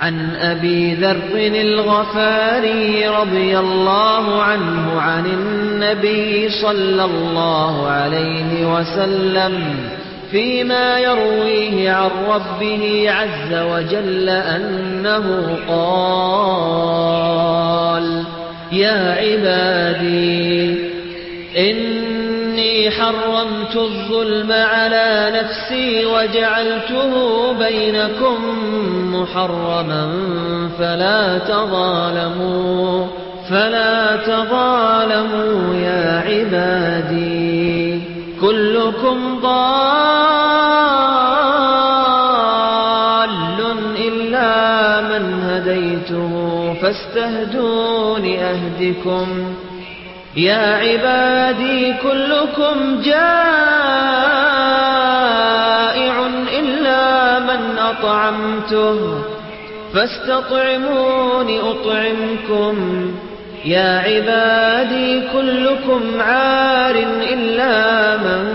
عن أبي ذر الغفاري رضي الله عنه عن النبي صلى الله عليه وسلم فيما يرويه عن ربه عز وجل أنه قال يا عبادي حرمت الظلم على نفسي وجعلته بينكم محرما فلا تظالموا فلا تظالموا يا عبادي. كلكم ضال إلا من هديته فاستهدون أهدكم يا عبادي كلكم جائع إلا من أطعمته فاستطعمون أطعمكم يا عبادي كلكم عار إلا من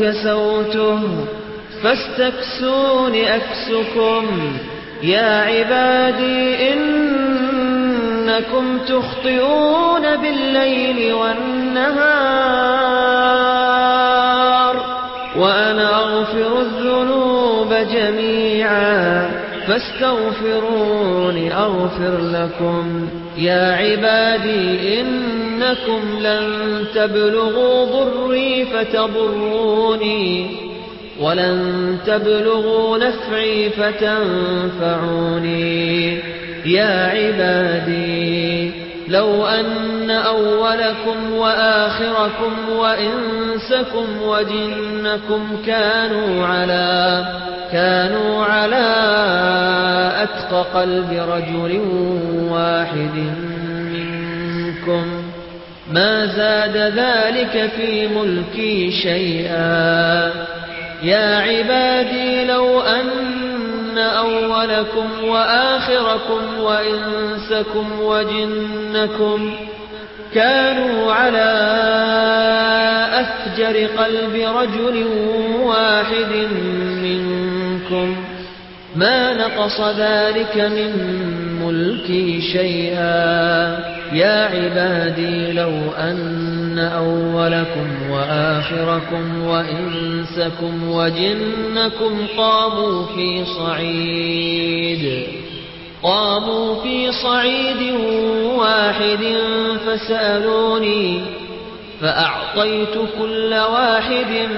كسوته فاستكسون أكسكم يا عبادي إنكم تخطئون بالليل والنهار وأنا أغفر الذنوب جميعا فاستغفروني أغفر لكم يا عبادي إنكم لن تبلغوا ضري فتضروني ولن تبلغوا نفعي فتنفعوني يا عبادي لو أن أولكم وآخركم وإنسكم وجنكم كانوا على كانوا على أتقى قلب رجل واحد منكم. ما زاد ذلك في ملكي شيئا. يا عبادي لو أن أولكم وآخركم وإنسكم وجنكم كانوا على أفجر قلب رجل واحد منكم ما نقص ذلك من ملكي شيئا يا عبادي لو أن أولكم وآخركم وإنسكم وجنكم قاموا في صعيد قاموا في صعيد واحد فسألوني فأعطيت كل واحد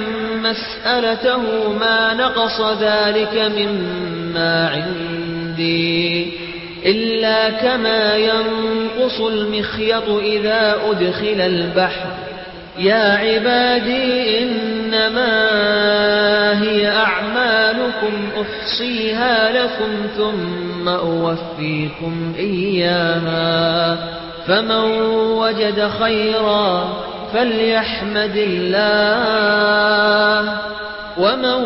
مسألته ما نقص ذلك مما عندي إلا كما ينقص المخيط إذا أدخل البحر. يا عبادي إنما هي أعمالكم أحصيها لكم ثم أوفيكم إياها. فمن وجد خيرا فليحمد الله. ومن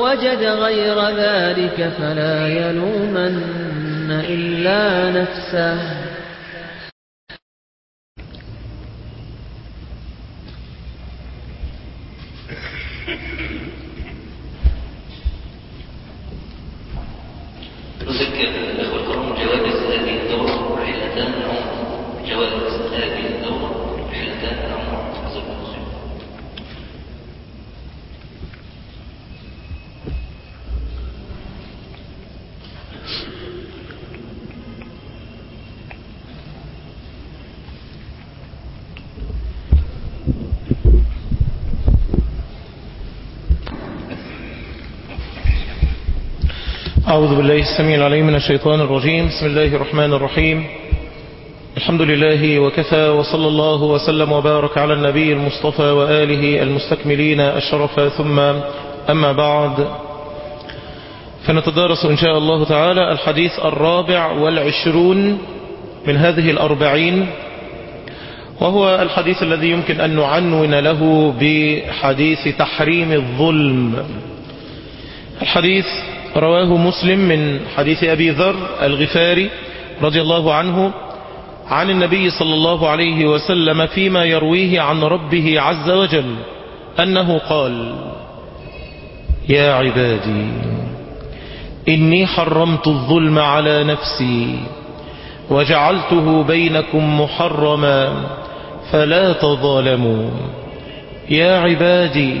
وجد غير ذلك فلا يلومن إلا نفسه. نذكر الأخوة الكرام هذه الدورة رحلتان هذه الدورة رحلتان أعوذ بالله السميع العليم من الشيطان الرجيم. بسم الله الرحمن الرحيم. الحمد لله وكفى وصلى الله وسلم وبارك على النبي المصطفى وآله المستكملين الشرف. ثم أما بعد فنتدارس إن شاء الله تعالى الحديث الرابع والعشرون من هذه الأربعين وهو الحديث الذي يمكن أن نعنون له بحديث تحريم الظلم. الحديث رواه مسلم من حديث أبي ذر الغفاري رضي الله عنه عن النبي صلى الله عليه وسلم فيما يرويه عن ربه عز وجل أنه قال يا عبادي إني حرمت الظلم على نفسي وجعلته بينكم محرما فلا تظالموا. يا عبادي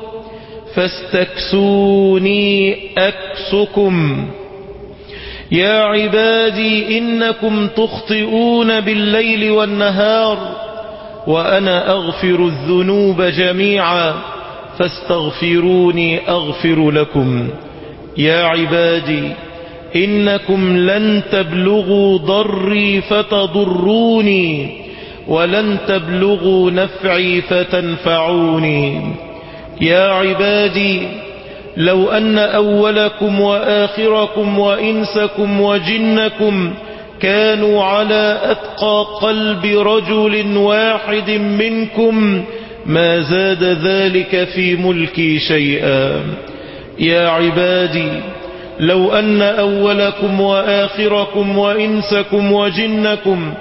فاستكسوني أكسكم. يا عبادي إنكم تخطئون بالليل والنهار وأنا أغفر الذنوب جميعا. فاستغفروني أغفر لكم. يا عبادي إنكم لن تبلغوا ضري فتضروني ولن تبلغوا نفعي فتنفعوني. يا عبادي لو أن أولكم وآخركم وإنسكم وجنكم كانوا على أتقى قلب رجل واحد منكم ما زاد ذلك في ملكي شيئا. يا عبادي لو أن أولكم وآخركم وإنسكم وجنكم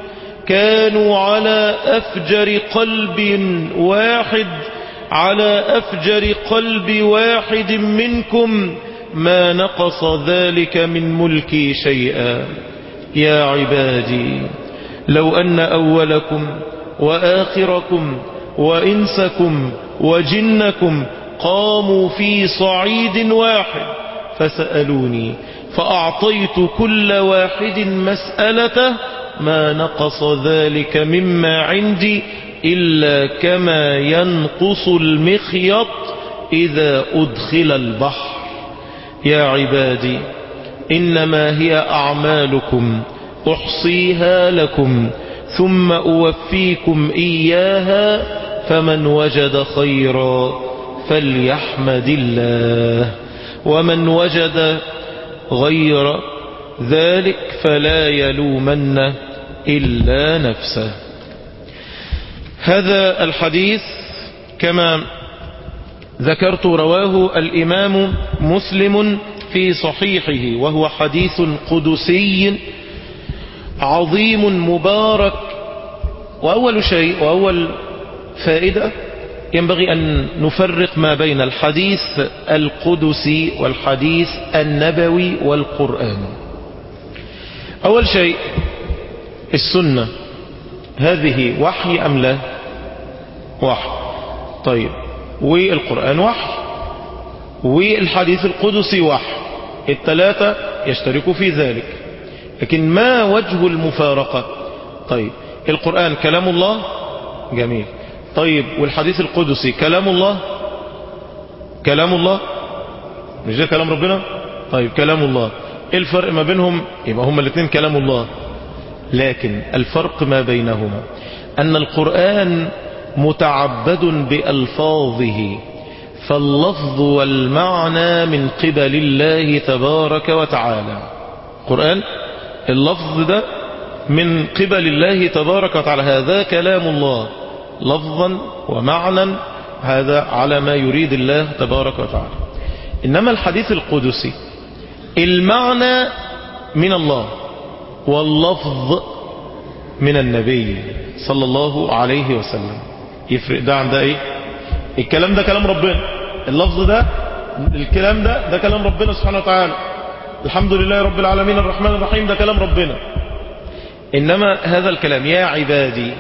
كانوا على أفجر قلب واحد على أفجر قلب واحد منكم ما نقص ذلك من ملكي شيئا. يا عبادي لو أن أولكم وآخركم وإنسكم وجنكم قاموا في صعيد واحد فسألوني فأعطيت كل واحد مسألته ما نقص ذلك مما عندي إلا كما ينقص المخيط إذا أدخل البحر. يا عبادي إنما هي أعمالكم أحصيها لكم ثم أوفيكم إياها فمن وجد خيرا فليحمد الله ومن وجد غير ذلك فلا يلومن إلا نفسه. هذا الحديث كما ذكرت رواه الإمام مسلم في صحيحه وهو حديث قدسي عظيم مبارك وأول شيء وأول فائدة ينبغي أن نفرق ما بين الحديث القدسي والحديث النبوي والقرآن. أول شيء السنة. هذه وحي أم لا؟ وحي. طيب. والقرآن وحي. والحديث القدسي وحي. الثلاثة يشتركوا في ذلك. لكن ما وجه المفارقة؟ طيب. القرآن كلام الله؟ جميل. طيب. والحديث القدسي كلام الله؟ كلام الله؟ مش ده كلام ربنا؟ طيب. كلام الله. إيه الفرق ما بينهم؟ يبقى هما الاثنين كلام الله. لكن الفرق ما بينهما أن القرآن متعبد بألفاظه فاللفظ والمعنى من قبل الله تبارك وتعالى. القرآن اللفظ ده من قبل الله تبارك وتعالى. هذا كلام الله. لفظا ومعنى هذا على ما يريد الله تبارك وتعالى. إنما الحديث القدسي المعنى من الله. واللفظ من النبي صلى الله عليه وسلم. يفرق ده عن ده إيه؟ الكلام ده كلام ربنا. اللفظ ده الكلام ده ده كلام ربنا سبحانه وتعالى. الحمد لله رب العالمين الرحمن الرحيم ده كلام ربنا. إنما هذا الكلام يا عبادي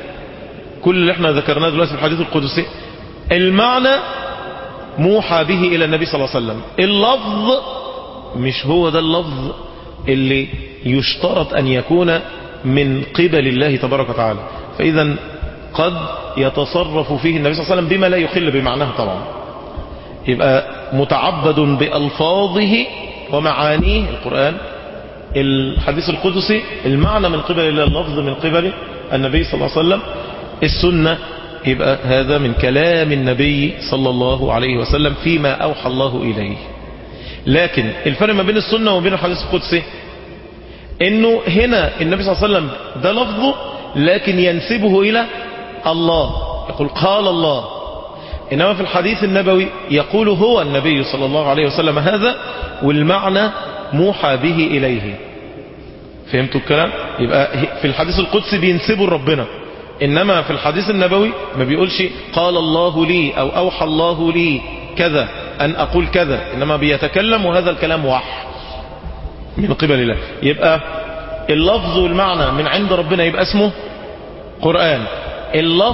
كل اللي إحنا ذكرناه دلوقتي في الحديث القدسي المعنى موحى به إلى النبي صلى الله عليه وسلم. اللفظ مش هو ده اللفظ اللي يشترط أن يكون من قبل الله تبارك وتعالى. فإذا قد يتصرف فيه النبي صلى الله عليه وسلم بما لا يخل بمعناه طبعا. يبقى متعبد بألفاظه ومعانيه القرآن الحديث القدسي المعنى من قبل الله اللفظ من قبل النبي صلى الله عليه وسلم السنة. يبقى هذا من كلام النبي صلى الله عليه وسلم فيما أوحى الله إليه. لكن الفرق ما بين السنة وبين الحديث القدسي إنه هنا النبي صلى الله عليه وسلم ده لفظه لكن ينسبه إلى الله. يقول قال الله. إنما في الحديث النبوي يقول هو النبي صلى الله عليه وسلم هذا والمعنى موحى به إليه. فهمتوا الكلام؟ يبقى في الحديث القدسي بينسبه لربنا إنما في الحديث النبوي ما بيقولش قال الله لي أو أوحى الله لي كذا أن أقول كذا. إنما بيتكلم وهذا الكلام وحي. من قبل الله. يبقى اللفظ والمعنى من عند ربنا يبقى اسمه قرآن. اللفظ